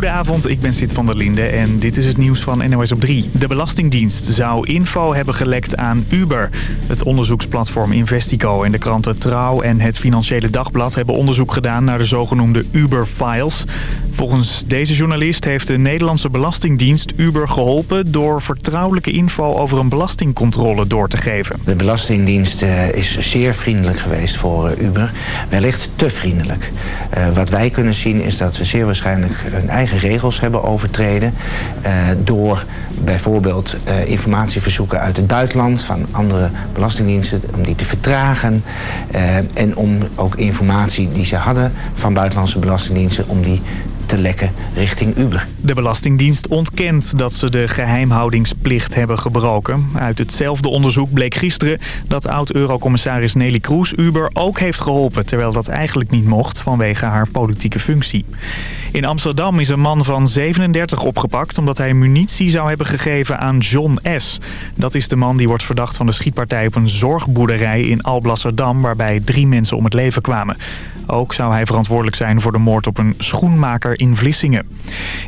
Goedenavond, ik ben Sid van der Linde en dit is het nieuws van NOS op 3. De Belastingdienst zou info hebben gelekt aan Uber. Het onderzoeksplatform Investico en de kranten Trouw en het Financiële Dagblad... hebben onderzoek gedaan naar de zogenoemde Uber-files. Volgens deze journalist heeft de Nederlandse Belastingdienst Uber geholpen... door vertrouwelijke info over een belastingcontrole door te geven. De Belastingdienst uh, is zeer vriendelijk geweest voor uh, Uber. Wellicht te vriendelijk. Uh, wat wij kunnen zien is dat ze zeer waarschijnlijk hun eigen regels hebben overtreden... door bijvoorbeeld informatieverzoeken uit het buitenland van andere belastingdiensten... om die te vertragen. En om ook informatie die ze hadden van buitenlandse belastingdiensten... om die te lekken richting Uber. De Belastingdienst ontkent dat ze de geheimhoudingsplicht hebben gebroken. Uit hetzelfde onderzoek bleek gisteren dat oud-eurocommissaris Nelly Kroes Uber ook heeft geholpen... terwijl dat eigenlijk niet mocht vanwege haar politieke functie. In Amsterdam is een man van 37 opgepakt omdat hij munitie zou hebben gegeven aan John S. Dat is de man die wordt verdacht van de schietpartij op een zorgboerderij in Alblasserdam... waarbij drie mensen om het leven kwamen. Ook zou hij verantwoordelijk zijn voor de moord op een schoenmaker in Vlissingen.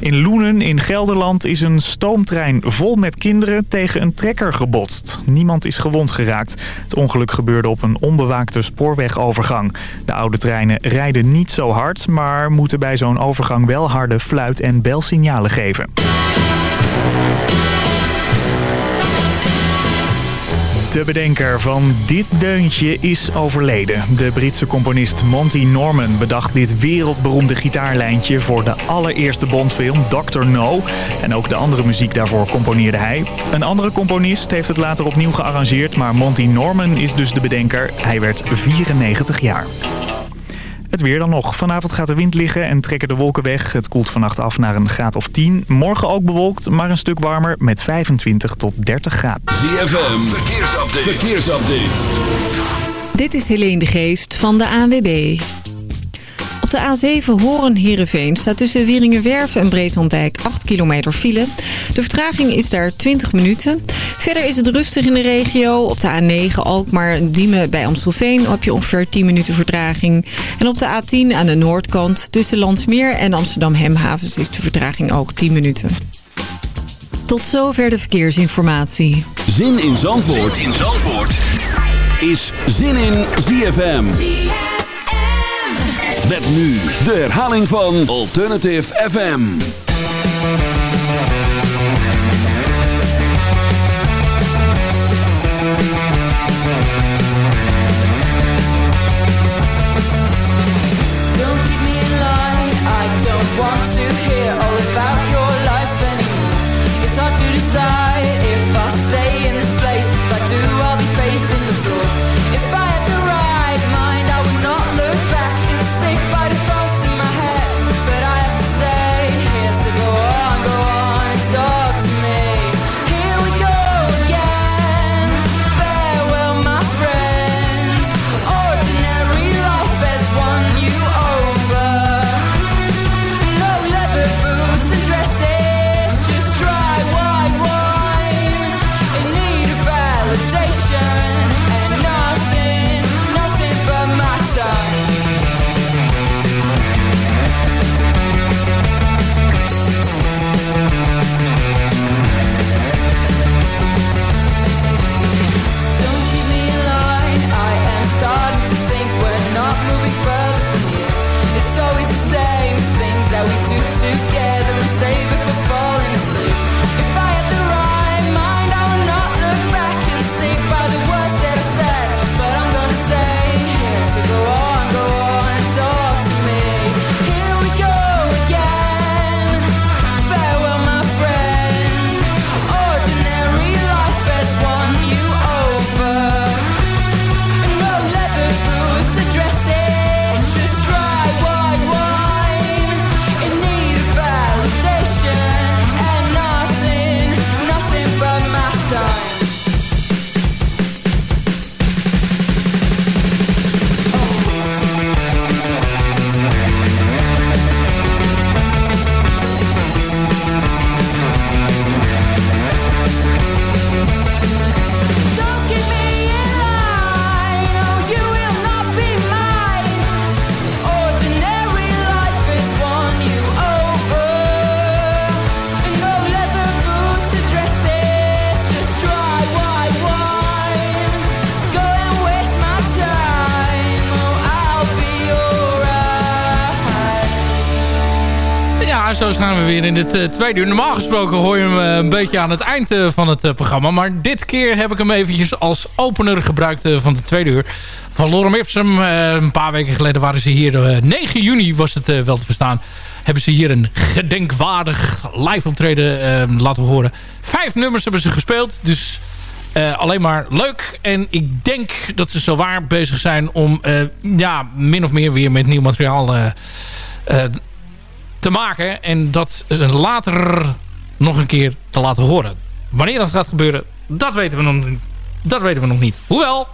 In Loenen in Gelderland is een stoomtrein vol met kinderen tegen een trekker gebotst. Niemand is gewond geraakt. Het ongeluk gebeurde op een onbewaakte spoorwegovergang. De oude treinen rijden niet zo hard, maar moeten bij zo'n overgang wel harde fluit- en belsignalen geven. De bedenker van dit deuntje is overleden. De Britse componist Monty Norman bedacht dit wereldberoemde gitaarlijntje voor de allereerste Bondfilm Dr. No. En ook de andere muziek daarvoor componeerde hij. Een andere componist heeft het later opnieuw gearrangeerd, maar Monty Norman is dus de bedenker. Hij werd 94 jaar. Het weer dan nog. Vanavond gaat de wind liggen en trekken de wolken weg. Het koelt vannacht af naar een graad of 10. Morgen ook bewolkt, maar een stuk warmer met 25 tot 30 graden. ZFM, verkeersupdate. verkeersupdate. Dit is Helene de Geest van de ANWB. Op de A7 Horen-Herenveen staat tussen Wieringenwerf en Breeslanddijk 8 kilometer file. De vertraging is daar 20 minuten. Verder is het rustig in de regio. Op de A9 Alkmaar-Diemen bij Amstelveen heb je ongeveer 10 minuten vertraging. En op de A10 aan de noordkant tussen Landsmeer en Amsterdam-Hemhavens is de vertraging ook 10 minuten. Tot zover de verkeersinformatie. Zin in Zandvoort, zin in Zandvoort. is Zin in ZFM. Met nu de herhaling van Alternative FM. walks in here zo we weer in het uh, tweede uur. Normaal gesproken hoor je hem uh, een beetje aan het eind uh, van het programma. Maar dit keer heb ik hem eventjes als opener gebruikt van de tweede uur. Van Lorem Ipsum. een paar weken geleden waren ze hier. 9 juni was het wel te verstaan. Hebben ze hier een gedenkwaardig live optreden laten horen. Vijf nummers hebben ze gespeeld. Dus alleen maar leuk. En ik denk dat ze zo waar bezig zijn om ja, min of meer weer met nieuw materiaal te maken. En dat later nog een keer te laten horen. Wanneer dat gaat gebeuren, dat weten we nog, dat weten we nog niet. Hoewel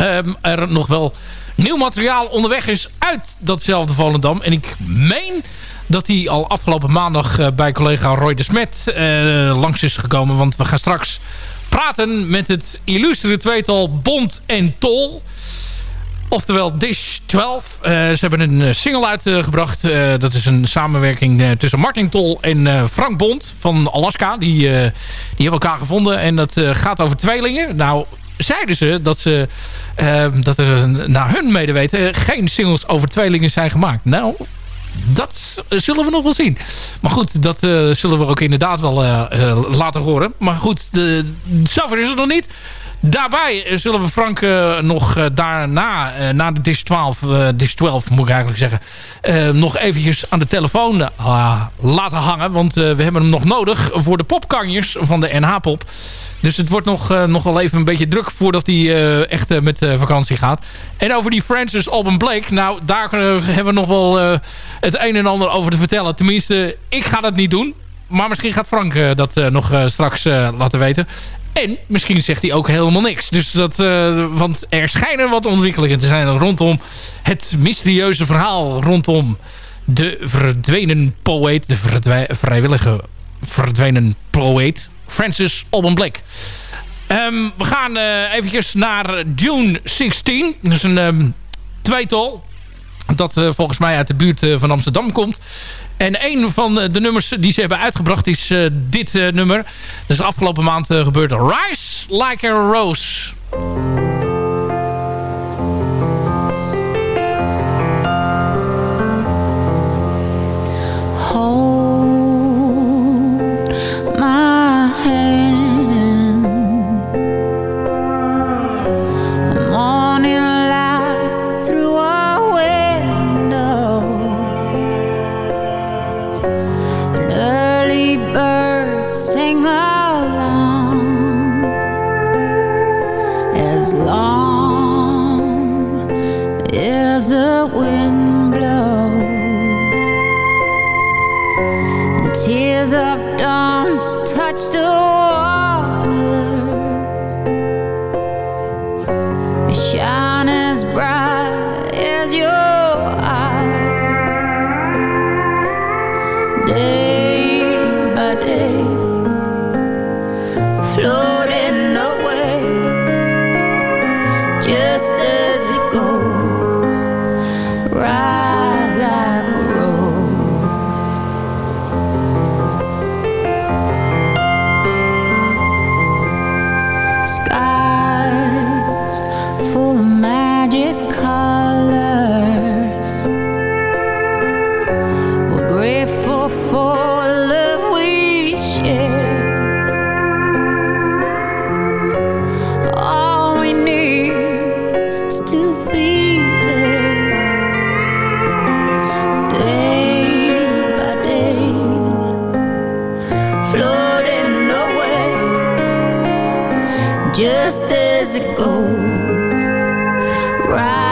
um, er nog wel nieuw materiaal onderweg is uit datzelfde Volendam. En ik meen dat die al afgelopen maandag uh, bij collega Roy de Smet uh, langs is gekomen. Want we gaan straks praten met het illustere tweetal Bond en Tol. Oftewel Dish 12. Uh, ze hebben een eh, single uitgebracht. Uh, dat is een samenwerking tussen Martin Tol en Frank Bond van Alaska. Die, die hebben elkaar gevonden. En dat gaat over tweelingen. Nou, zeiden ze dat, ze, dat er naar hun medeweten geen singles over tweelingen zijn gemaakt. Nou, dat zullen we nog wel zien. Maar goed, dat zullen we ook inderdaad wel laten horen. Maar goed, de, zover is het nog niet. Daarbij zullen we Frank uh, nog uh, daarna, na de Dish 12, Dish 12 moet ik eigenlijk zeggen, nog eventjes aan de telefoon laten hangen. Want we hebben hem nog nodig voor de popkanjers van de NH-pop. Dus het wordt nog, nog wel even een beetje druk voordat hij echt met vakantie gaat. En over die Francis Alban Blake, nou daar hebben we nog wel het een en ander over te vertellen. Tenminste, ik ga dat niet doen. Maar misschien gaat Frank dat nog straks laten weten. En misschien zegt hij ook helemaal niks. Dus dat, uh, want er schijnen wat ontwikkelingen te zijn rondom het mysterieuze verhaal rondom de verdwenen poëet, de vrijwillige verdwenen poëet, Francis Alban Blake. Um, we gaan uh, eventjes naar June 16. Dat is een um, tweetal dat uh, volgens mij uit de buurt van Amsterdam komt. En een van de nummers die ze hebben uitgebracht is uh, dit uh, nummer. Dat is afgelopen maand uh, gebeurd. Rise Like a Rose. as it goes. Right.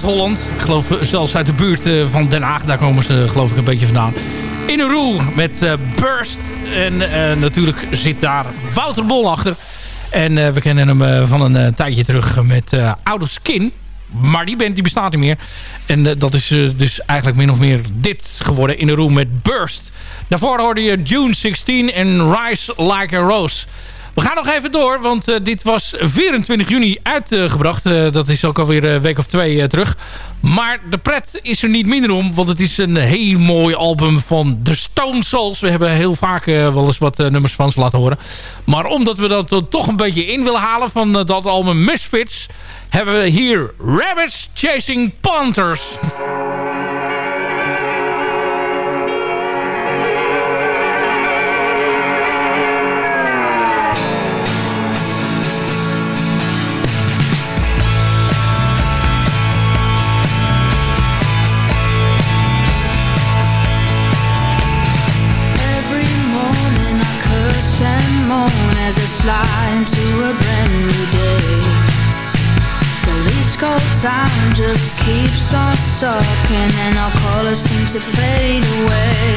Zuid-Holland. Ik geloof eh, zelfs uit de buurt eh, van Den Haag. Daar komen ze geloof ik een beetje vandaan. In een roel met uh, Burst. En natuurlijk zit daar Wouter Bol achter. En we kennen hem van een tijdje terug met Out of Skin. Maar die band die bestaat niet meer. En dat is dus eigenlijk min of meer dit geworden in een room met Burst. Daarvoor hoorde je June 16 en Rise Like a Rose. We gaan nog even door, want uh, dit was 24 juni uitgebracht. Uh, dat is ook alweer een week of twee uh, terug. Maar de pret is er niet minder om, want het is een heel mooi album van The Stone Souls. We hebben heel vaak wel eens wat nummers van ze laten horen. Maar omdat we dat toch een beetje in willen halen van dat album Misfits... hebben we hier Rabbits Chasing Panthers. Time just keeps on sucking And our colors seem to fade away.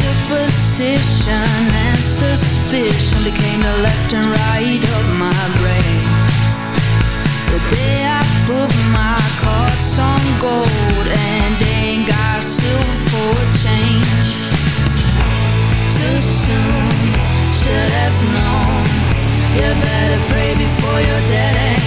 Superstition and suspicion Became the left and right of my brain. The day I put my cards on gold And ain't got silver for change. Too soon should have known. You better pray before you're dead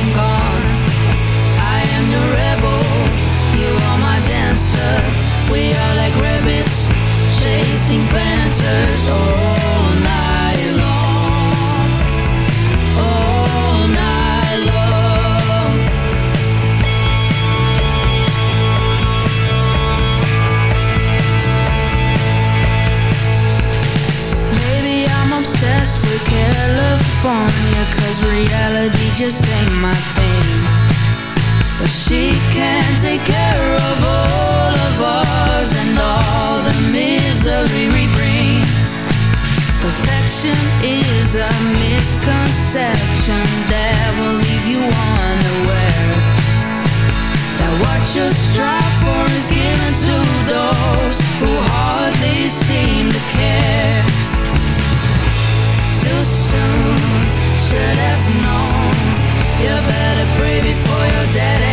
just ain't my thing Should have known. You better pray before you're dead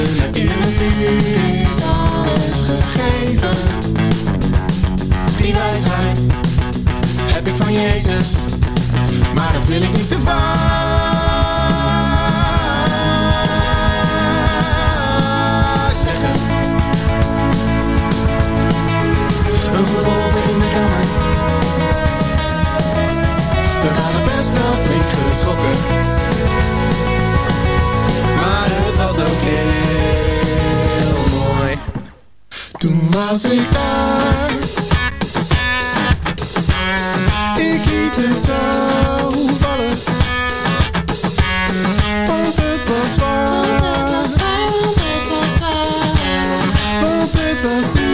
U is alles gegeven. Die wijsheid heb ik van Jezus, maar dat wil ik niet te vaak. Ook heel mooi. Toen was ik daar. Ik liet het zo vallen. Want het was waar. Want het was duur.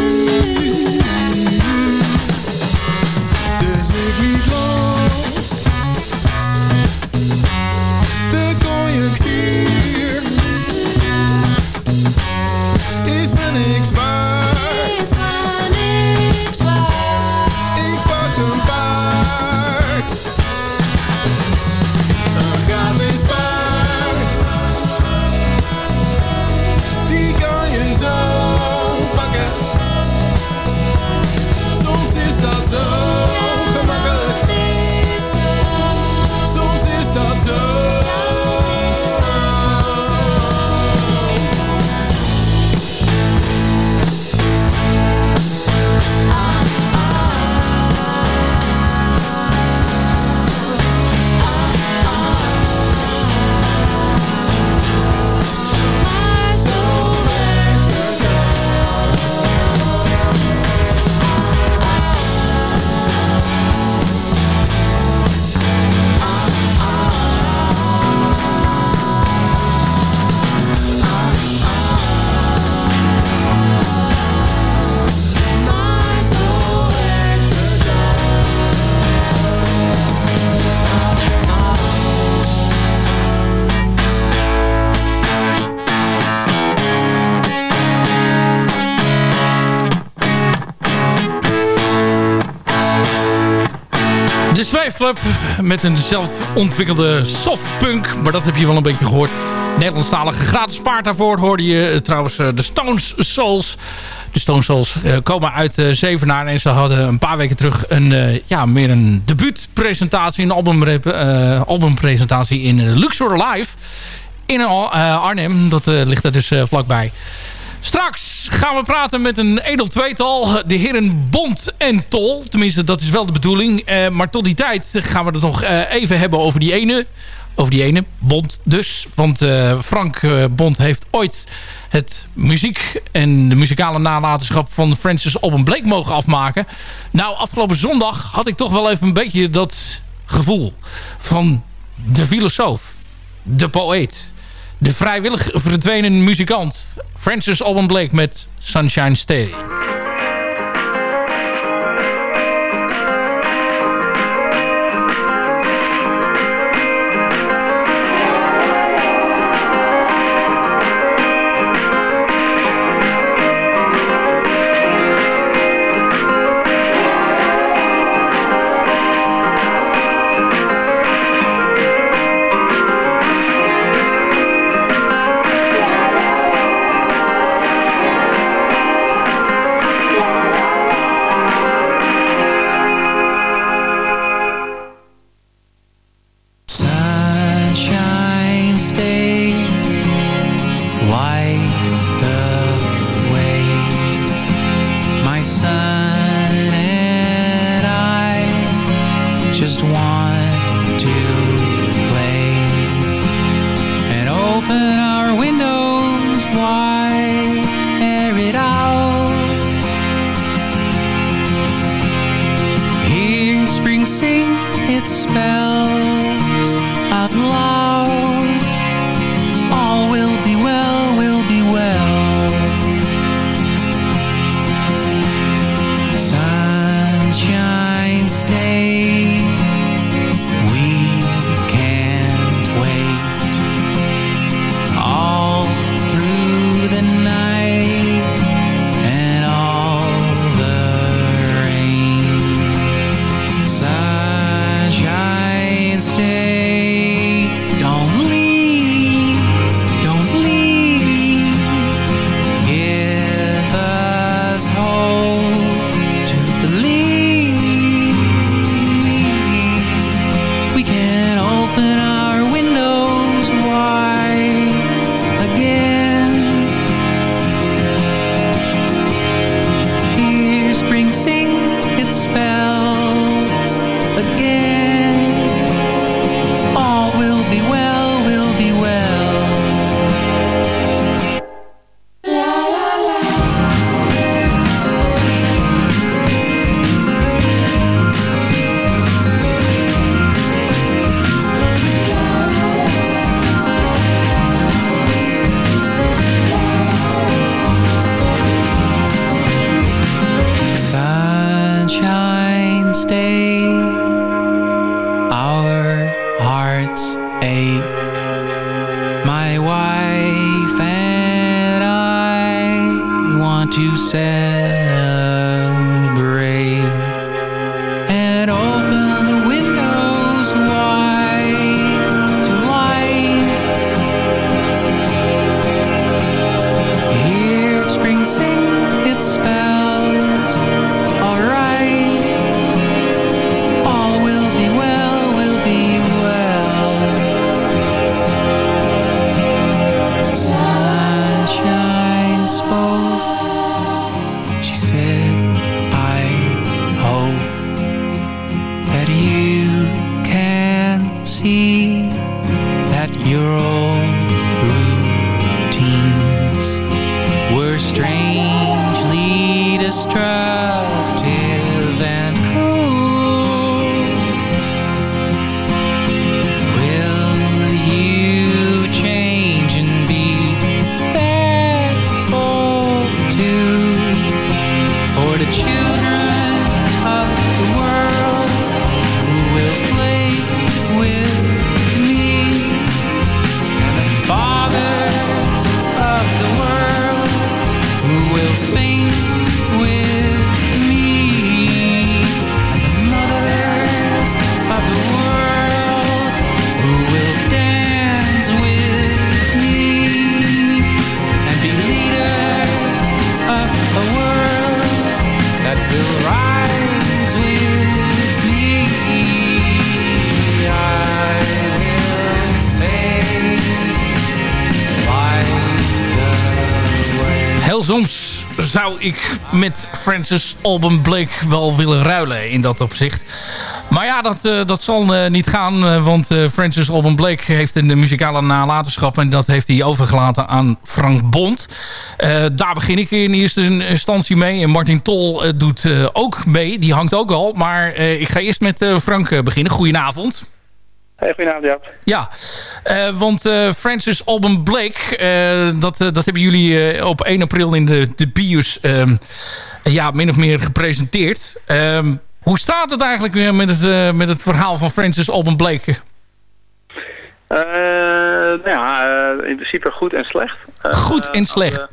Met een zelfontwikkelde softpunk. Maar dat heb je wel een beetje gehoord. Nederlandstalige gratis paard daarvoor hoorde je eh, trouwens eh, de Stones Souls. De Stones Souls eh, komen uit Zevenaar. En ze hadden een paar weken terug een, ja, meer een debuutpresentatie. Een album, albumpresentatie in Luxor Live. In Arnhem. Dat ligt er dus vlakbij. Straks gaan we praten met een edel tweetal. De heren Bond en Tol. Tenminste, dat is wel de bedoeling. Uh, maar tot die tijd gaan we het nog uh, even hebben over die ene. Over die ene, Bond dus. Want uh, Frank Bond heeft ooit het muziek en de muzikale nalatenschap van Francis Alban Blake mogen afmaken. Nou, afgelopen zondag had ik toch wel even een beetje dat gevoel van de filosoof, de poëet, de vrijwillig verdwenen muzikant Francis Alban Blake met Sunshine Stay. Zou ik met Francis Alban Blake wel willen ruilen in dat opzicht. Maar ja, dat, eh, dat zal eh, niet gaan. eh, want Francis Alban Blake heeft een muzikale nalatenschap. En dat heeft hij overgelaten aan Frank Bond. Daar begin ik in eerste instantie mee. En Martin Tol doet ook mee. Die hangt ook al. Maar ik ga eerst met Frank beginnen. Goedenavond. Hey, goedenavond Jaap. Ja, eh, want eh, Francis Alban Blake, eh, dat, dat hebben jullie op 1 april in de, de BIOS ehm, ja, min of meer gepresenteerd. Ehm, hoe staat het eigenlijk weer met het, met het verhaal van Francis Alban Blake? Nou ja, in principe goed en slecht. Goed en aan slecht. de-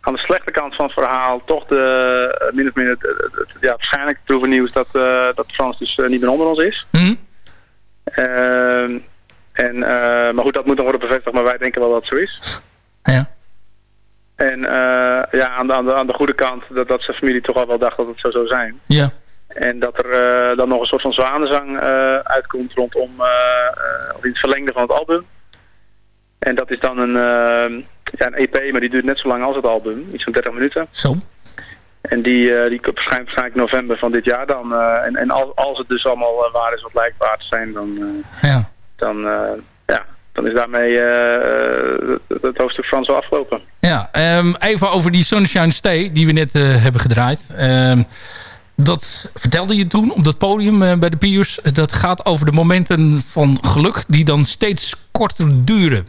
Aan de, slechte kant van het verhaal toch de, min of meer het, het- het- ja, waarschijnlijk het nieuws dat, dat Frans dus niet meer onder ons is. Ehm, en, eh, maar goed, dat moet nog worden bevestigd, maar wij denken wel dat het zo is. Ja. En eh, ja, aan de, aan, de, aan de goede kant dat, dat zijn familie toch al wel dacht dat het zo zou zijn. Ja. En dat er eh, dan nog een soort van zwanenzang uitkomt rondom, of in het verlengde van het album. En dat is dan een, ja, een EP, maar die duurt net zo lang als het album. Iets van 30 minuten. Zo. En die, eh, die waarschijnlijk, waarschijnlijk november van dit jaar dan. eh, en en als, als het dus allemaal eh, waar is wat lijkt waar te zijn, dan, Ja. dan, ja, dan is daarmee het, hoofdstuk Frans wel afgelopen. Ja, ehm, even over die Sunshine Stay die we net hebben gedraaid. Ehm, dat vertelde je toen op dat podium bij de Piers. Dat gaat over de momenten van geluk die dan steeds korter duren.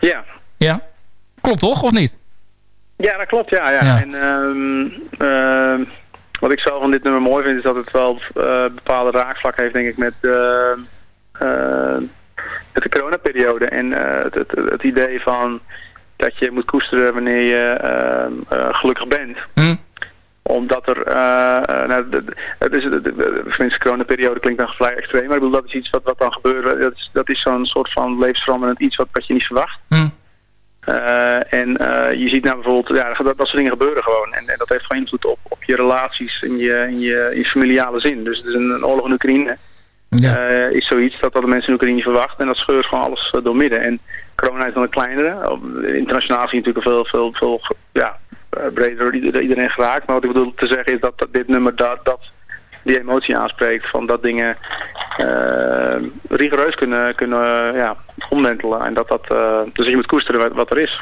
Ja, Ja? Klopt toch, of niet? Ja, dat klopt, ja. ja. Ja. En ehm, ehm, wat ik zelf van dit nummer mooi vind, is dat het wel eh, bepaalde raakvlak heeft, denk ik, met, ehm, eh, met de coronaperiode. En eh, het, het, het idee van dat je moet koesteren wanneer je ehm, eh, gelukkig bent Hm? omdat er, eh, eh, nou, de- de- het is, de, de, de, coronaperiode klinkt dan vrij extreem, maar ik bedoel, dat is iets wat, wat dan gebeurt. Dat is, dat is zo'n soort van levensveranderend iets wat, wat je niet verwacht. Hm? Eh, en eh, je ziet nou bijvoorbeeld, ja, dat, dat soort dingen gebeuren gewoon. En, en dat heeft gewoon invloed op, op je relaties in je, in je, in familiale zin. Dus een, een oorlog in Oekraïne. Ja. eh, is zoiets dat, dat de mensen in Oekraïne niet verwachten. En dat scheurt gewoon alles door midden. En corona is dan een kleinere. Internationaal zie je natuurlijk veel, veel, veel ja, breder iedereen geraakt. Maar wat ik bedoel te zeggen is dat, dat dit nummer dat, dat die emotie aanspreekt. Van dat dingen rigoureus kunnen, kunnen ja, omwentelen. En dat dat, eh, dus je moet koesteren wat, er is.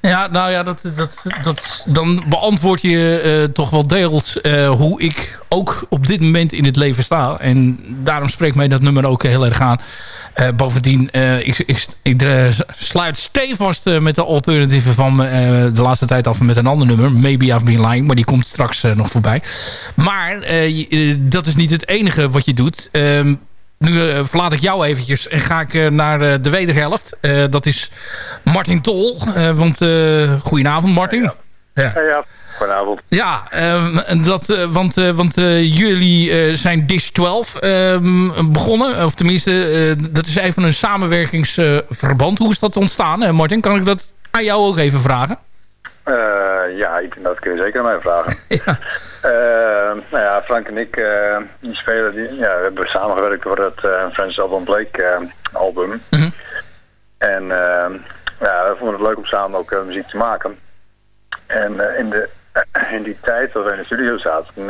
Ja, nou ja, dat, dat, dat, dan beantwoord je eh, toch wel deels eh, hoe ik ook op dit moment in het leven sta. En daarom spreekt mij dat nummer ook heel erg aan. Bovendien, ik, ik, ik sluit stevast met de alternatieven van de laatste tijd af met een ander nummer. Maybe I've Been Lying, maar die komt straks nog voorbij. Maar dat is niet het enige wat je doet. Nu eh, verlaat ik jou eventjes en ga ik eh, naar eh, de wederhelft. Eh, dat is Martin Tol. Eh, want, eh goedenavond Martin. Ja. Ja, ja. Goedenavond. Ja, ehm, en dat, eh, want, eh, want jullie eh, zijn Dish 12 ehm, begonnen. Of tenminste, eh, dat is even een samenwerkingsverband. Hoe is dat ontstaan, Martin? Kan ik dat aan jou ook even vragen? Eh, ja, ik, dat kun je zeker aan mij vragen. Ja. Eh, nou ja, Frank en ik, eh, die spelen, die, ja, we hebben samengewerkt voor het uh, Francis Alban Blake album. Mhm. En ja, we vonden het leuk om samen ook muziek te maken. En in, de, in die tijd dat we in de studio zaten,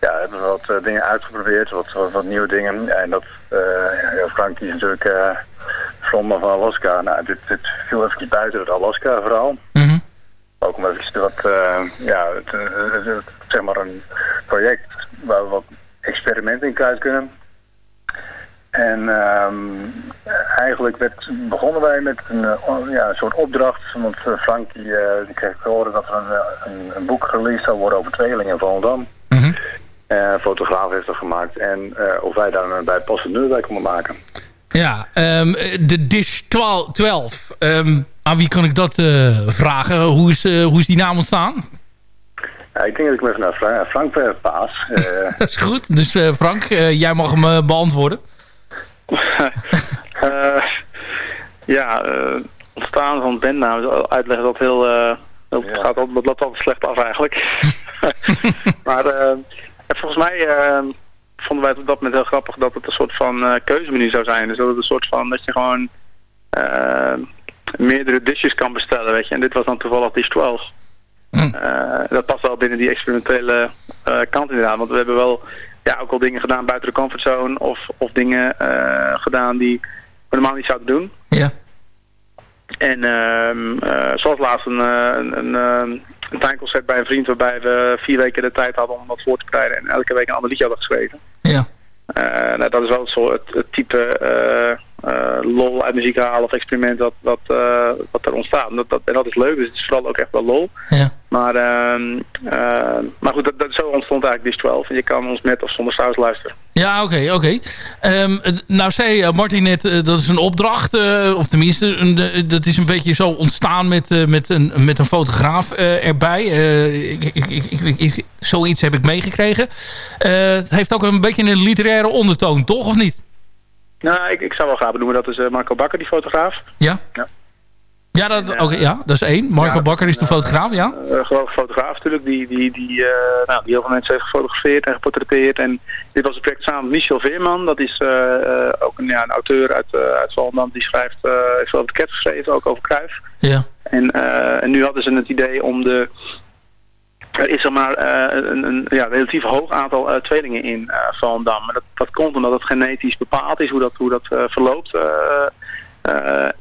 ja, hebben we wat dingen uitgeprobeerd, wat, wat, wat nieuwe dingen. En dat, ja, Frank die is natuurlijk frontman van Alaska. Nou, dit, dit viel even buiten het Alaska-verhaal. Ook om even wat, eh, ja, het, het- het- het- zeg maar een project waar we wat experimenten in kwijt kunnen. En ehm, eigenlijk werd, begonnen wij met een, eh, ja, een soort opdracht. Want eh, Frank die, eh, die kreeg te horen dat er een, eh, een, een boek released zou worden over tweelingen in Volendam. Eh, een fotograaf heeft dat gemaakt. En eh, of wij daar een bij passend nummer bij konden maken. Ja, ehm, de Dish 12. 12 ehm, aan wie kan ik dat eh, vragen? Hoe is, eh, hoe is die naam ontstaan? Ja, ik denk dat ik me naar Fra- Frank eh, paas. Dat is goed. Dus Frank, jij mag hem beantwoorden. Ja, ontstaan van bandnaam is uitleggen dat heel... dat Ja. gaat altijd, dat loopt altijd slecht af eigenlijk. maar volgens mij vonden wij het op dat moment heel grappig dat het een soort van eh, keuzemenu zou zijn. Dus dat het een soort van, dat je gewoon eh, meerdere dishes kan bestellen, weet je. En dit was dan toevallig dish 12. Hm. Eh, dat past wel binnen die experimentele kant inderdaad. Want we hebben wel ja, ook al dingen gedaan buiten de comfortzone. Of, of dingen gedaan die we normaal niet zouden doen. Ja. En ehm, eh, zoals laatst een, een, een, een tuinconcert bij een vriend waarbij we vier weken de tijd hadden om wat voor te bereiden. En elke week een ander liedje hadden geschreven. Ja. Eh, nou, dat is wel het, soort, het, het type eh, lol uit muziek halen of experiment wat, wat, eh, wat er ontstaat. En dat, dat, en dat is leuk, dus het is vooral ook echt wel lol. Ja. Maar, ehm, eh, maar goed, dat, dat, zo ontstond eigenlijk Dish 12. En je kan ons met of zonder saus luisteren. Ja, oké, oké. Ehm, nou zei eh, Martin net, eh, dat is een opdracht, eh, of tenminste, een, eh, dat is een beetje zo ontstaan met, eh, met, een, met een fotograaf eh, erbij. Eh, ik, ik, ik, zoiets heb ik meegekregen. Eh, het heeft ook een beetje een literaire ondertoon, toch, of niet? Nou, ik, ik zou wel graag benoemen, dat is eh, Marco Bakker, die fotograaf. Ja? Ja. Ja, dat, oké, ja, dat is één. Marco Ja, Bakker is de eh, fotograaf, ja? Een geweldige fotograaf natuurlijk, die, die, die, eh, nou, die heel veel mensen heeft gefotografeerd en geportretteerd. En dit was een project samen met Michel Veerman, dat is eh, eh, ook een, ja, een auteur uit, uit Volendam. Die schrijft, heeft veel over de geschreven, ook over Cruijff. Ja. En, en nu hadden ze het idee om de... Er is er maar uh, een, een ja, relatief hoog aantal uh, tweelingen in uh, Volendam. Maar dat, dat komt omdat het genetisch bepaald is hoe dat, hoe dat verloopt.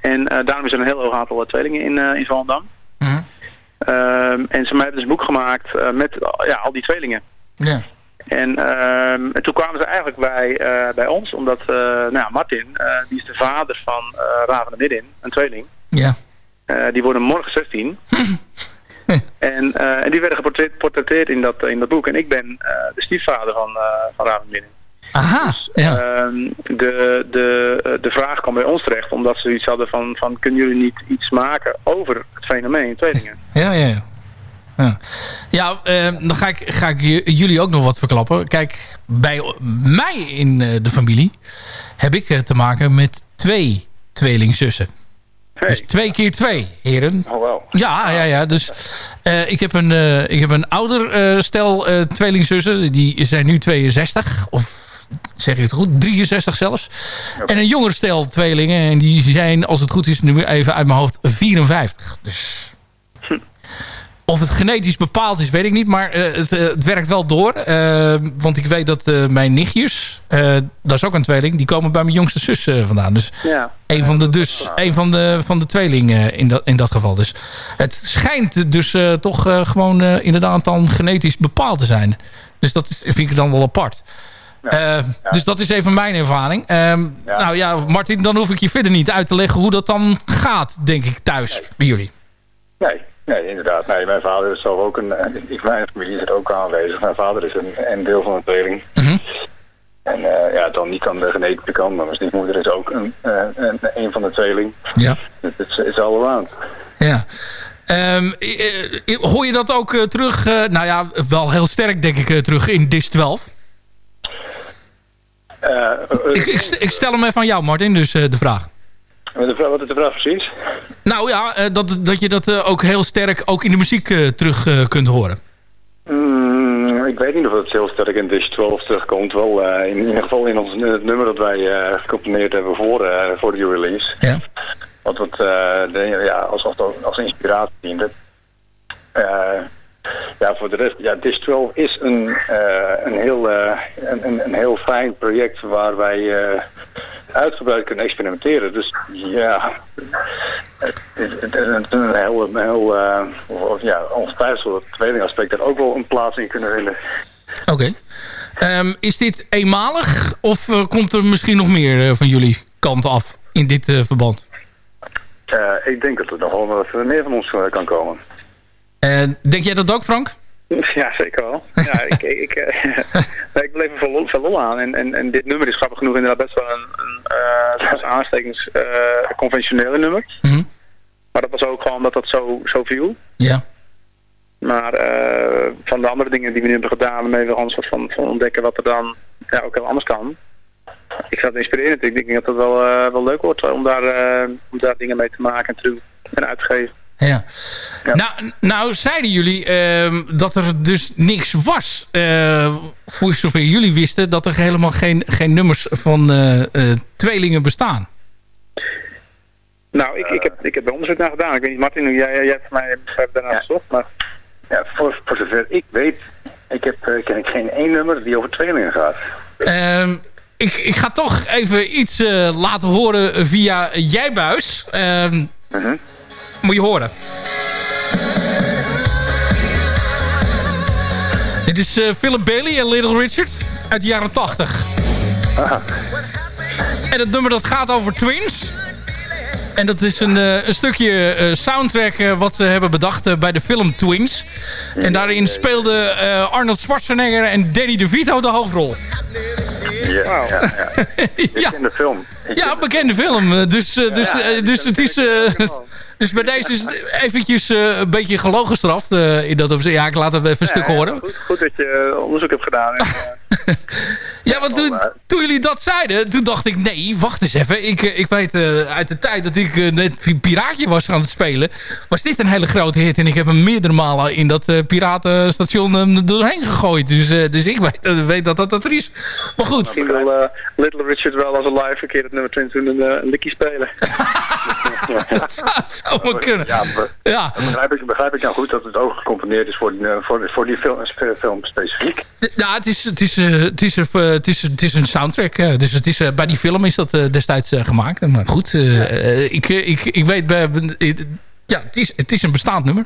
En daarom is er een heel hoog aantal tweelingen in, in Volendam. Mhm. -hmm. en ze hebben dus een boek gemaakt met ja, al die tweelingen. Ja. En, en, toen kwamen ze eigenlijk bij, bij ons, omdat nou ja, Martin, die is de vader van Raven de Midden, een tweeling. Ja. die worden morgen 16. En, uh, en die werden geportretteerd in dat, in dat boek. En ik ben uh, de stiefvader van, uh, van. Aha, dus, ja. uh, de, de, de vraag kwam bij ons terecht, omdat ze iets hadden van, van kunnen jullie niet iets maken over het fenomeen tweelingen? Ja, ja, ja. Ja, ja dan ga ik, ga ik jullie ook nog wat verklappen. Kijk, bij mij in de familie heb ik te maken met twee tweelingzussen. Dus twee keer twee, heren. Oh, wow. Ja, ja, ja. Dus uh, ik, heb een, uh, ik heb een ouder uh, stel tweelingzussen. Die zijn nu 62. Of zeg je het goed? 63 zelfs. Okay. En een jonger stel tweelingen. En die zijn, als het goed is, nu even uit mijn hoofd 54. Dus... Of het genetisch bepaald is, weet ik niet. Maar het, het, werkt wel door. want ik weet dat mijn nichtjes... dat is ook een tweeling. Die komen bij mijn jongste zus vandaan. Dus ja. een van de, dus, een van de, van de tweelingen in dat, in dat geval. Dus het schijnt dus toch gewoon inderdaad dan genetisch bepaald te zijn. Dus dat is, vind ik dan wel apart. Eh, Dus dat is even mijn ervaring. Ehm, Nou ja, Martin, dan hoef ik je verder niet uit te leggen hoe dat dan gaat, denk ik, thuis bij jullie. Nee, nee, inderdaad. Nee, mijn vader is zelf ook een... eh, Ik, mijn familie is ook aanwezig. Mijn vader is een, een deel van de tweeling. En eh, ja, dan niet aan de genetische kant, maar mijn stiefmoeder is ook een, eh, een, een van de tweeling. Ja. Dus het is, is allemaal aan. Ja. Eh, hoor je dat ook terug, eh, nou ja, wel heel sterk denk ik, terug in DIS 12? ik, ik, ik stel hem even aan jou, Martin, dus de vraag. Wat is de vraag precies? Nou ja, eh, dat, dat je dat eh, ook heel sterk ook in de muziek eh, terug kunt horen. Mm, ik weet niet of het heel sterk in Dish 12 terugkomt. Wel in ieder geval in, ons, in het nummer dat wij eh gecomponeerd hebben voor, eh, voor de release. Ja. Eh, de, ja, als, als, als inspiratie diende. Ja, voor de rest, ja, Dish 12 is een, eh, een, heel, eh, een, een, heel fijn project waar wij eh, uitgebreid kunnen experimenteren. Dus ja, het, het, het, een heel, een heel of, ja, ongetwijfeld het tweelingaspect er ook wel een plaats in kunnen vinden. Oké. Ehm, is dit eenmalig of komt er misschien nog meer van jullie kant af in dit verband? Ik denk dat er nog wel wat meer van ons kan komen. Eh, denk jij dat ook, Frank? Ja, zeker wel. Ja, ik, ik, ik, eh, bleef er veel lol, aan. En, en, en dit nummer is grappig genoeg inderdaad best wel een, een zoals aanstekens eh, conventionele nummer. Maar dat was ook gewoon omdat dat zo, zo viel. Ja. Maar eh, van de andere dingen die we nu hebben gedaan, waarmee we gewoon soort van, van ontdekken wat er dan ja, ook heel anders kan. Ik vind het inspirerend. Ik denk dat het wel, eh, wel leuk wordt om daar, eh, om daar dingen mee te maken en te doen en uit te geven. Ja. Nou, nou zeiden jullie ehm, dat er dus niks was. eh, voor zover jullie wisten dat er helemaal geen, geen nummers van eh, eh, tweelingen bestaan. Nou, ik, ik, heb, ik heb er onderzoek naar gedaan. Ik weet niet, Martin, jij, jij jij hebt mij hebt daarna gezocht. Maar... Ja, voor, voor zover ik weet, ik heb, eh, ken ik geen één nummer die over tweelingen gaat. Ehm, ik, ik ga toch even iets laten horen via Jijbuis. Ehm, Moet je horen. Dit is eh, Philip Bailey en Little Richard uit de jaren 80. En het nummer dat gaat over twins. En dat is een, eh, een stukje eh, soundtrack wat ze hebben bedacht bij de film Twins. En daarin speelden eh, Arnold Schwarzenegger en Danny DeVito de hoofdrol. Ja, ja, ja. De film. Ja, bekende film. Dus, dus, Ja, dus het is... dus bij deze is het eventjes eh, een beetje gelogen gestraft. eh, in dat opzicht. Ja, ik laat het even een stuk Ja, horen. Goed, goed dat je eh, onderzoek hebt gedaan. En, Ja, want toen, toen jullie dat zeiden, toen dacht ik... Nee, wacht eens even. Ik, ik weet uit de tijd dat ik net pi- Piraatje was aan het spelen... was dit een hele grote hit. En ik heb hem meerdere malen in dat Piratenstation doorheen gegooid. Dus, dus ik weet, weet dat dat dat er is. Maar goed. Misschien wil Little Richard wel als een live een keer het nummer 20 doen en eh, een likkie spelen. dat zou, zou maar kunnen. Ja, be- Ja. Begrijp, ik, begrijp ik nou goed dat het ook gecomponeerd is voor die, eh, voor, voor die film, spe- film specifiek? Ja, het is, het is, eh, het is, een, eh, het is, het is een soundtrack. eh, dus het is, eh, bij die film is dat eh, destijds eh, gemaakt. Maar goed, eh, eh, ik, eh, ik, ik weet... bij- eh, ja, het is, het is een bestaand nummer.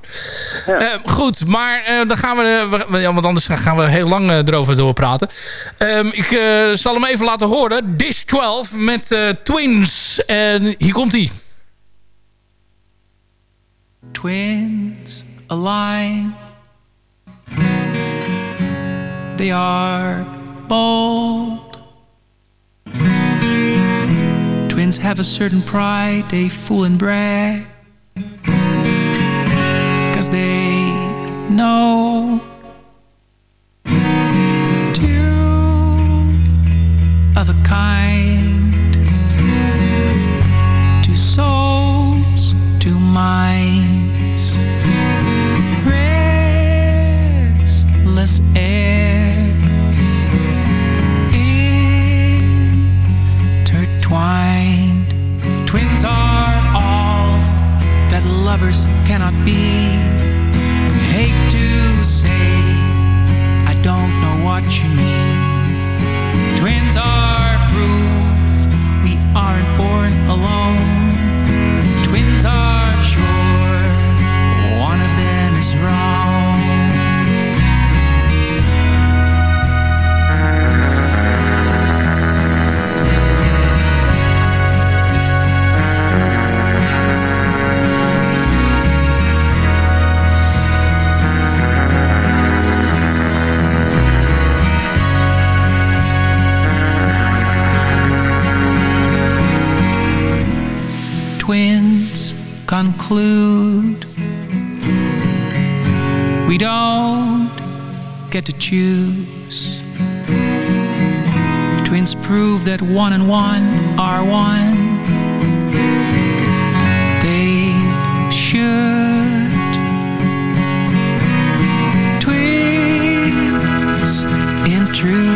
Eh, goed, maar eh, dan gaan we, eh, we- Ja, want anders gaan we heel lang eh, erover doorpraten. Ehm, ik eh, zal hem even laten horen. Dish 12 met eh, Twins. En hier komt hij. Twins align. They are bold. Twins have a certain pride, they fool and brag. Cause they know two of a kind, two souls, two minds, endless air intertwined. Twins are all that lovers cannot be. Hate to say, I don't know what you mean. Twins are proof we aren't born alone. Don't get to choose. Twins prove that one and one are one. They should. Twins, in truth,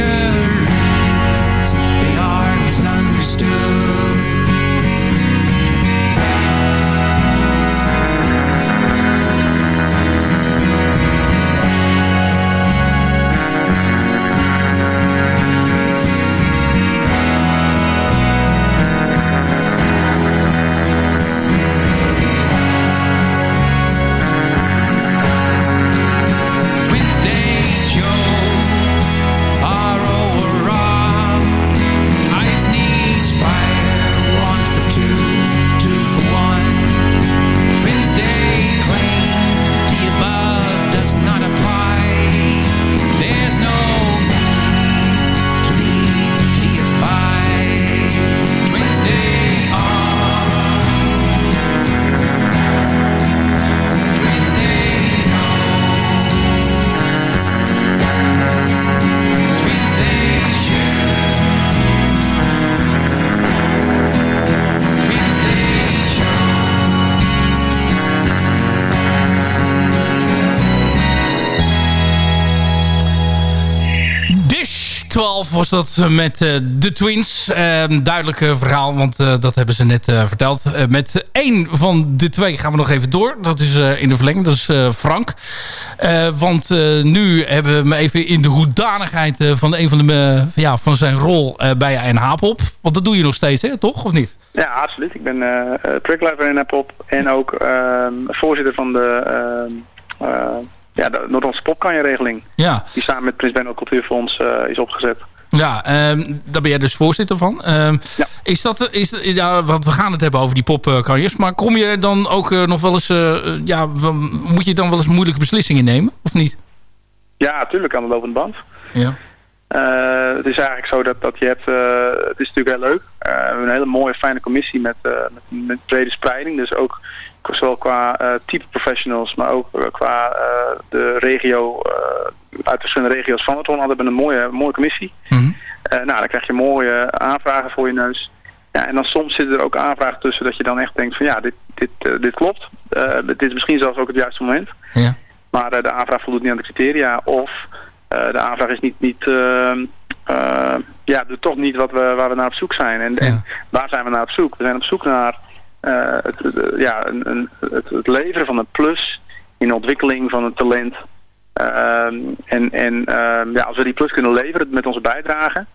Yeah. Dat met eh, de Twins. Eh, duidelijk eh, verhaal, want eh, dat hebben ze net verteld. Met één van de twee gaan we nog even door. Dat is in de verlenging, dat is Frank. Want nu hebben we hem even in de hoedanigheid van een van, de, ja, van zijn rol bij NH-pop. Want dat doe je nog steeds, hè? toch? Of niet? Ja, absoluut. Ik ben eh, trackleider in Appop en ook ehm, voorzitter van de, ehm, eh, ja, de Noord-Hollandse popkanjeregeling. Ja. Die samen met Prins Benno Cultuurfonds eh, is opgezet. Ja, ehm, daar ben jij dus voorzitter van. Ehm, Is dat, is, ja, want we gaan het hebben over die popkanjers. Maar kom je dan ook eh, nog wel eens... eh, ja, moet je dan wel eens moeilijke beslissingen nemen? Of niet? Ja, natuurlijk aan de lopende band. Ja. Eh, het is eigenlijk zo dat, dat je hebt, het is natuurlijk heel leuk. We hebben een hele mooie, fijne commissie met, met, met brede spreiding. Dus ook zowel qua type professionals, maar ook qua de regio, uit verschillende regio's van het Holland hebben we een mooie, mooie commissie. Eh, nou, dan krijg je mooie aanvragen voor je neus. Ja, en dan soms zitten er ook aanvragen tussen dat je dan echt denkt van ja, dit, dit, eh, dit klopt. Eh, dit is misschien zelfs ook het juiste moment. Ja. Maar eh, de aanvraag voldoet niet aan de criteria. Of eh, de aanvraag is niet, niet eh, eh, ja, doet toch niet wat we, waar we naar op zoek zijn. En, en waar zijn we naar op zoek? We zijn op zoek naar eh, het, het- ja, een, een, het, het leveren van een plus in de ontwikkeling van een talent. Ehm, en en ehm, ja, als we die plus kunnen leveren met onze bijdrage,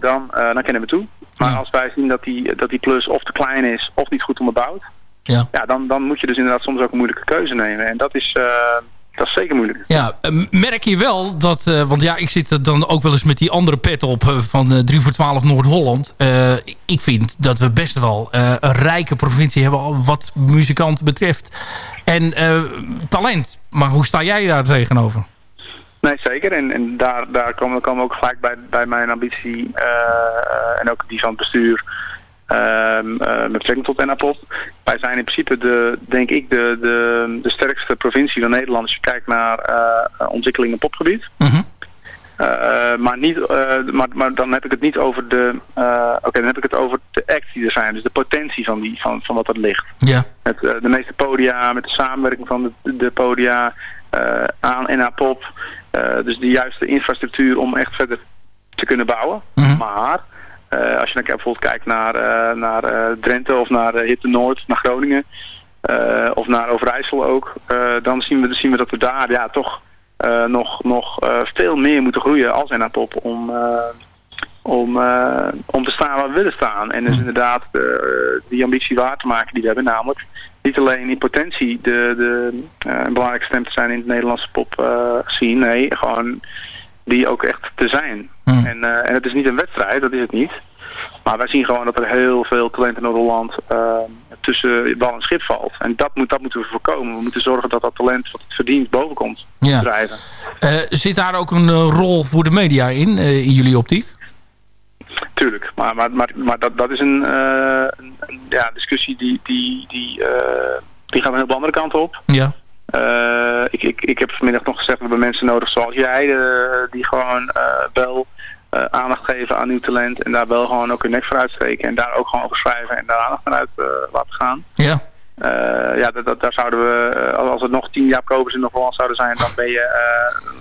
dan, eh, dan kennen we toe. Maar als wij zien dat die, dat die plus of te klein is of niet goed onderbouwd, Ja. ja, dan, dan moet je dus inderdaad soms ook een moeilijke keuze nemen. En dat is, eh, dat is zeker moeilijk. Ja, eh, merk je wel dat... eh, want ja, ik zit er dan ook wel eens met die andere pet op eh, van eh 3 voor 12 Noord-Holland. Ik vind dat we best wel een rijke provincie hebben wat muzikanten betreft. En talent. Maar hoe sta jij daar tegenover? Nee, zeker. En, en daar, daar komen we ook gelijk bij, bij mijn ambitie en ook die van het bestuur ehm, eh, met betrekking tot NAPOP. Wij zijn in principe, de, denk ik, de, de, de sterkste provincie van Nederland als je kijkt naar eh ontwikkeling in popgebied. Eh, maar, niet, maar, maar dan heb ik het niet over de. Oké, dan heb ik het over de acts die er zijn. Dus de potentie van, die, van, van wat er ligt. Ja. Met de meeste podia, met de samenwerking van de, de podia aan NA Pop. Eh, dus de juiste infrastructuur om echt verder te kunnen bouwen. Maar eh, als je dan bijvoorbeeld kijkt naar, eh, naar eh, Drenthe of naar uh, Hitte Noord, naar Groningen. eh, of naar Overijssel ook. eh, dan zien we, zien we dat we daar ja, toch eh, nog, nog eh, veel meer moeten groeien als NA Pop om, eh, om, eh, om te staan waar we willen staan. En dus Hm. inderdaad eh, die ambitie waar te maken die we hebben. Namelijk niet alleen in potentie de, de, eh, een belangrijke stem te zijn in het Nederlandse pop eh scene. Nee, gewoon die ook echt te zijn. Hm. En, eh, en het is niet een wedstrijd, dat is het niet. Maar wij zien gewoon dat er heel veel talent in Noord-Holland eh, tussen wal en schip valt. En dat, moet, dat moeten we voorkomen. We moeten zorgen dat dat talent wat het verdient boven komt Ja. drijven. Eh, zit daar ook een rol voor de media in, in jullie optiek? Tuurlijk, maar, maar, maar, maar dat, dat is een, een, een, ja, discussie die, die, die, die gaat een heel andere kant op. Ja. Ik, ik, ik heb vanmiddag nog gezegd, we hebben mensen nodig zoals jij, die gewoon wel eh, aandacht geven aan nieuw talent en daar wel gewoon ook hun nek voor uitsteken en daar ook gewoon over schrijven en daar aandacht naar uit eh, laten gaan. Ja. Eh, ja, dat, dat, daar zouden we, als er nog tien Jaap Kobers in nog wel zouden zijn, dan ben je,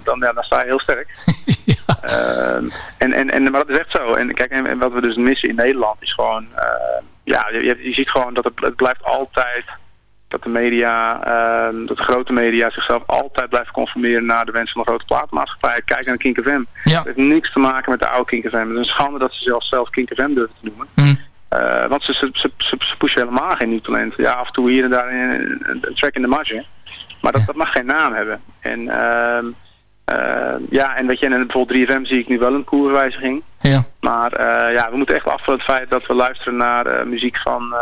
dan, ja, dan sta je heel sterk. Ehm, en, en, en, maar dat is echt zo. En kijk, en, en wat we dus missen in Nederland is gewoon, ja, je, je- je ziet gewoon dat het, het blijft altijd, dat de media, ehm, dat de grote media zichzelf altijd blijven conformeren naar de wensen van de grote platenmaatschappij. Kijk naar Kink FM. Ja. Het heeft niks te maken met de oude Kink FM. Het is een schande dat ze zelfs zelf Kink FM durven te noemen. Hm. Eh, want ze, ze, ze, ze, pushen helemaal geen nieuw talent. Ja, af en toe hier en daar een, een, track in de marge. Maar dat, dat mag geen naam hebben. En ehm, eh, ja, en weet je, en bijvoorbeeld 3FM zie ik nu wel een koerswijziging. Ja. Maar eh, ja, we moeten echt af van het feit dat we luisteren naar eh, muziek van,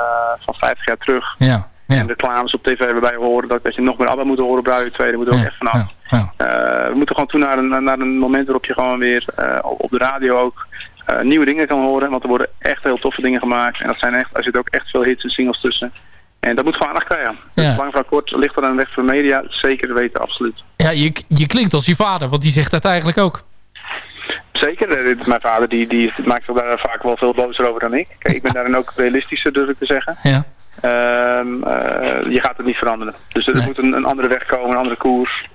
van 50 jaar terug. Ja. En reclames op tv waarbij we horen dat, dat je nog meer ABBA moet horen, 2, daar moeten we ook echt vanaf. Ja. Eh, we moeten gewoon toe naar een, naar een moment waarop je gewoon weer eh, op de radio ook eh, nieuwe dingen kan horen. Want er worden echt heel toffe dingen gemaakt. En dat zijn echt, er zitten ook echt veel hits en singles tussen. En dat moet gewoon aandacht krijgen. Ja. Dus lang van kort ligt er een weg voor media. Zeker weten, absoluut. Ja, je, je klinkt als je vader, want die zegt dat eigenlijk ook. Zeker. Mijn vader die, die maakt zich daar vaak wel veel bozer over dan ik. Kijk, ik ben daarin ook realistischer, durf ik te zeggen. Ja. Ehm, eh, je gaat het niet veranderen. Dus er Nee. moet een, een andere weg komen, een andere koers.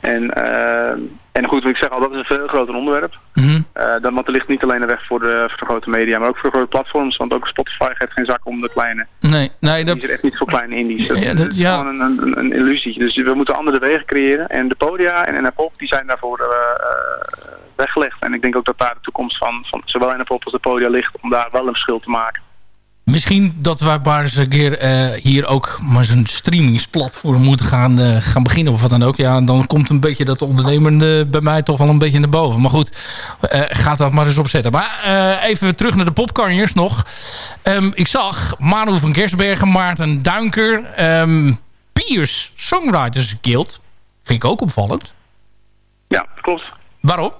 En, ehm, en goed, wat ik zeg al, dat is een veel groter onderwerp. Mhm. Eh, dan, want er ligt niet alleen een weg voor de, voor de grote media, maar ook voor de grote platforms. Want ook Spotify geeft geen zak om de kleine. Nee, nee Die dat... is echt niet voor kleine indies. Dat, Ja, dat dat- is ja. gewoon een, een, een illusie. Dus we moeten andere wegen creëren. En de podia en NFOP die zijn daarvoor eh, eh, weggelegd. En ik denk ook dat daar de toekomst van, van zowel NFOP als de podia ligt om daar wel een verschil te maken. Misschien dat wij maar eens een keer eh, hier ook maar eens een streamingsplatform moeten gaan, eh, gaan beginnen of wat dan ook. Ja, dan komt een beetje dat ondernemer bij mij toch wel een beetje naar boven. Maar goed, eh gaat dat maar eens opzetten. Maar eh, even terug naar de popkanjers nog. Ehm, ik zag Manu van Gersbergen, Maarten Duinker, ehm Piers Songwriters Guild. Vind ik ook opvallend. Ja, klopt. Waarom?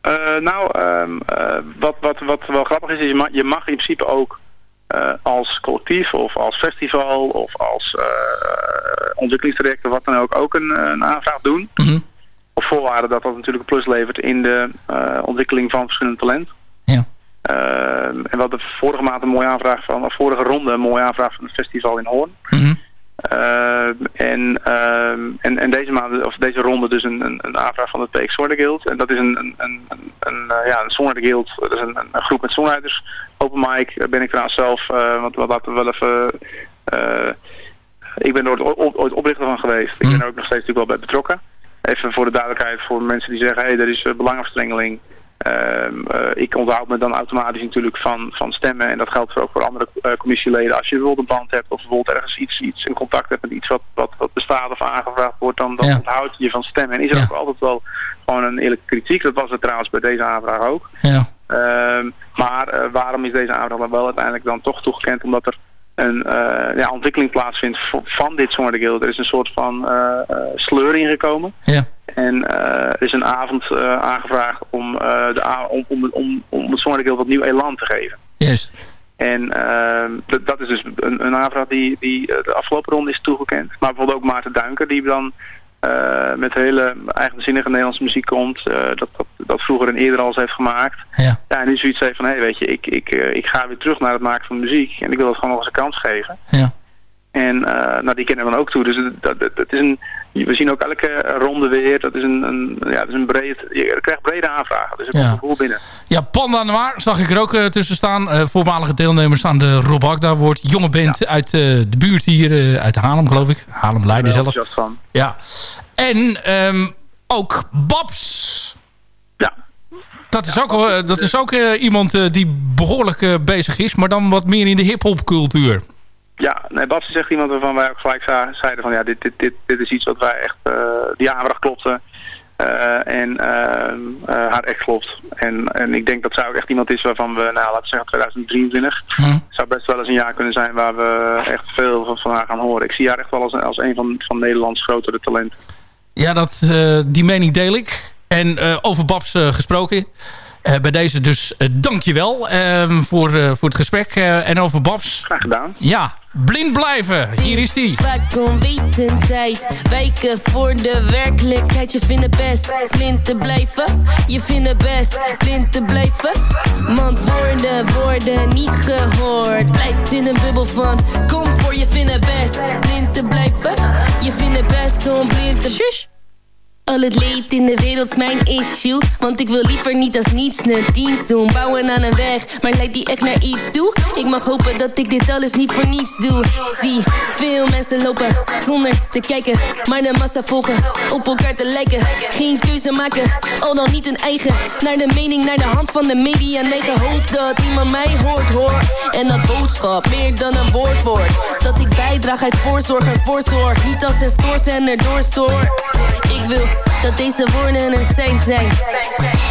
Eh, nou, ehm, eh, wat, wat, wat wel grappig is, is je mag, je mag in principe ook eh, als collectief of als festival of als of wat dan ook, ook een, een aanvraag doen. Mhm. Op voorwaarde dat dat natuurlijk een plus levert in de ontwikkeling van verschillend talent. Ja. En we hadden vorige maand een mooie aanvraag van, of vorige ronde een mooie aanvraag van het festival in Hoorn. Mhm. En, ehm, en, en deze maand, of deze ronde dus een, een, een aanvraag van de TX Songwriter Guild. En dat is een, een, een, een, eh, ja, een Guild, dat is een, een groep met songwriters. Open mic eh, ben ik trouwens zelf, eh, want we laten we wel even... ik ben er ooit, ooit- oprichter van geweest. Ik ben er ook nog steeds natuurlijk wel bij betrokken. Even voor de duidelijkheid voor mensen die zeggen, hé, hey, er is belangenverstrengeling. Ehm, eh, ik onthoud me dan automatisch natuurlijk van, van stemmen. En dat geldt voor ook voor andere eh, commissieleden. Als je bijvoorbeeld een band hebt of bijvoorbeeld ergens iets, iets in contact hebt met iets wat, wat, wat bestaat of aangevraagd wordt, dan, dan Ja. onthoud je je van stemmen. En is er Ja. ook altijd wel gewoon een eerlijke kritiek. Dat was er trouwens bij deze aanvraag ook. Ja. Ehm, maar eh, waarom is deze aanvraag dan wel uiteindelijk dan toch toegekend? Omdat er een ja, ontwikkeling plaatsvindt van dit soort guild. Er is een soort van sleur ingekomen. Ja. En eh, er is een avond eh, aangevraagd om, eh, de om, om, om, om het Guild wat nieuw elan te geven. Juist. En ehm, dat, dat is dus een, een aanvraag die, die de afgelopen ronde is toegekend. Maar bijvoorbeeld ook Maarten Duinker die dan met hele eigenzinnige Nederlandse muziek komt. dat, dat, dat vroeger en eerder al eens heeft gemaakt. Ja. Ja, en nu zoiets heeft van, hé weet je, ik, ik, ik ga weer terug naar het maken van muziek. En ik wil dat gewoon nog eens een kans geven. Ja. En eh, nou, die kennen we dan ook toe. Dus dat, dat, dat is een, we zien ook elke ronde weer. Dat is een, een, ja, dat is een breed, je krijgt brede aanvragen. Dus er komt Ja. een boel binnen. Ja, Panda Noir zag ik er ook eh, tussen staan. Eh, voormalige deelnemers aan de Rob Agda wordt. Jonge band uit de buurt hier, uit Haarlem geloof ik. Haarlem Leiden zelfs. van. Ja. En ehm, ook Babs. Ja. Dat is ook, dat is ook iemand die behoorlijk eh, bezig is, maar dan wat meer in de hip-hop cultuur. Ja, nee, Babs is echt iemand waarvan wij ook gelijk zeiden van ja, dit, dit, dit, dit is iets wat wij echt, eh, die aanvraag klopte. Eh, en ehm, eh, haar ex klopt. En, en ik denk dat zij ook echt iemand is waarvan we, nou laten we zeggen 2023, zou best wel eens een jaar kunnen zijn waar we echt veel van, van haar gaan horen. Ik zie haar echt wel als, een- als een van, van Nederlands grotere talenten. Ja, dat, die mening deel ik. En over Babs gesproken. Bij deze dus dankjewel uh, voor, voor het gesprek. En over Babs. Graag gedaan. Ja, blind blijven. Hier is die. Vaak onwetendheid. Wijken voor de werkelijkheid. Je vindt het best blind te blijven. Je vindt het best blind te blijven. Want woorden worden niet gehoord. Blijkt in een bubbel van kom voor je vindt het best blind te blijven. Je vindt het best om blind te... Shush. Al het leed in de wereld is mijn issue. Want ik wil liever niet als niets een dienst doen. Bouwen aan een weg, maar leidt die echt naar iets toe? Ik mag hopen dat ik dit alles niet voor niets doe. Zie, veel mensen lopen zonder te kijken. Maar de massa volgen, op elkaar te lijken. Geen keuze maken, al dan niet een eigen. Naar de mening, naar de hand van de media. Neigen Hoop dat iemand mij hoort, hoor. En dat boodschap meer dan een woord wordt. Dat ik bijdraag uit voorzorg en voorzorg. Niet als een stoorzender doorstoor. Ik wil dat deze woorden een sein zijn.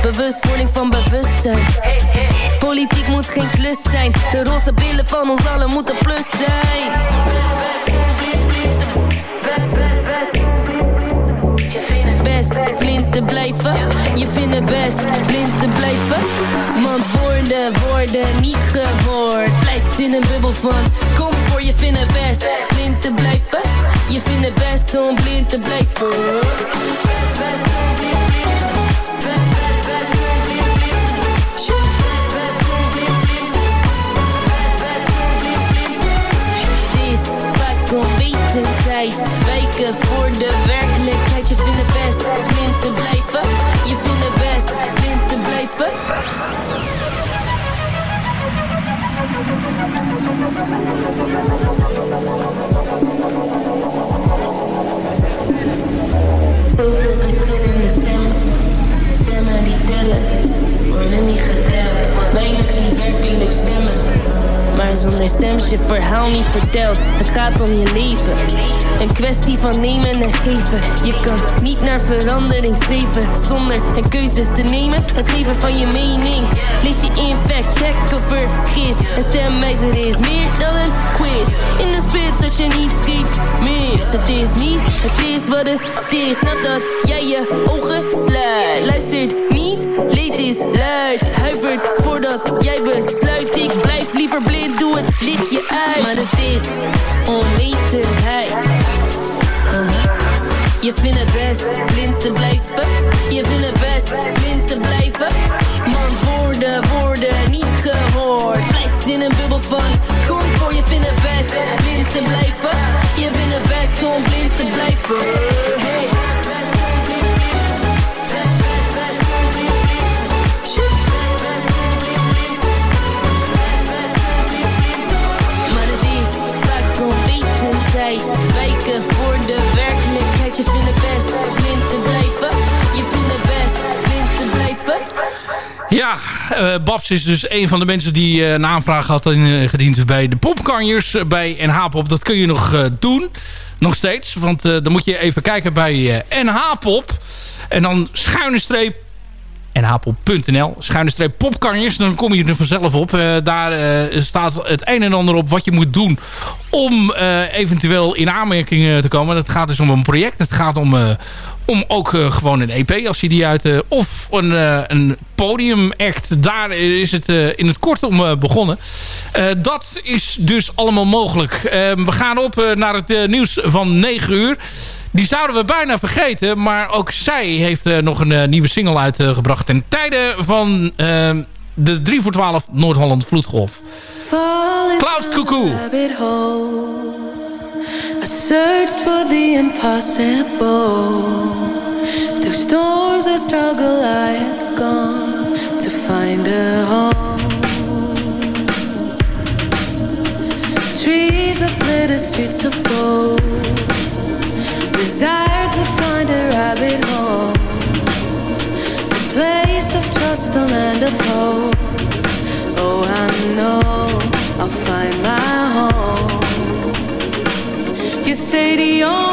Bewustwording van bewustzijn. Politiek moet geen klus zijn. De roze brillen van ons allen moeten plus zijn. Best te blijven. Je vindt het best blind te blijven. Want woorden worden niet gehoord. Blijkt in een bubbel van kom voor je vindt het best blind te blijven. Je vindt het best om blind te blijven. Onwetendheid Wijken voor de werkelijkheid. Je vindt het best blind te blijven. Je vindt het best blind te blijven. Zoveel verschillende stemmen Stemmen die tellen. Worden niet geteld Weinig die werkelijk stemmen maar zonder stem je verhaal niet verteld. Het gaat om je leven. Een kwestie van nemen en geven. Je kan niet naar verandering streven. Zonder een keuze te nemen. Het geven van je mening. Lees je in fact, check of vergis. Een stemwijzer is meer dan een quiz. In de spits als je niet. Het is niet, het is wat het is. Snap dat jij je ogen sluit. Luistert niet, leed is luid. Huivert voordat jij besluit. Ik blijf liever blind doe het lichtje uit. Maar het is onwetendheid. Uh -huh. Je vindt het best blind te blijven. Je vindt het best blind te blijven. Want woorden worden niet gehoord. In een bubbel van kom voor je vindt het best blind te blijven. Je vindt het best om blind te blijven. Hey. Wijken voor de werkelijkheid. Je vindt het best blind te blijven. Ja, uh, Babs is dus een van de mensen die uh, een aanvraag had ingediend bij de popkanjers bij NH-pop. Dat kun je nog doen. Nog steeds. Want dan moet je even kijken bij NH-pop. En dan schuine streep nhpop.nl, schuine streep popkanjers. Dan kom je er vanzelf op. Daar staat het een en ander op wat je moet doen om eventueel in aanmerking te komen. Het gaat dus om een project. Het gaat om, om ook gewoon een EP als je die uit... of een, een podiumact. Daar is het in het kort om begonnen. dat is dus allemaal mogelijk. we gaan op naar het nieuws van 9 uur. Die zouden we bijna vergeten. Maar ook zij heeft uh, nog een uh, nieuwe single uitgebracht. Uh, ten tijde van de 3 voor 12 Noord-Holland Vloedgolf. Cloud Cuckoo. I searched for the impossible. Through storms I struggle, I had gone to find a home. Trees of glitter, streets of gold. Desire to find a rabbit hole. A place of trust, a land of hope. Oh, I know I'll find say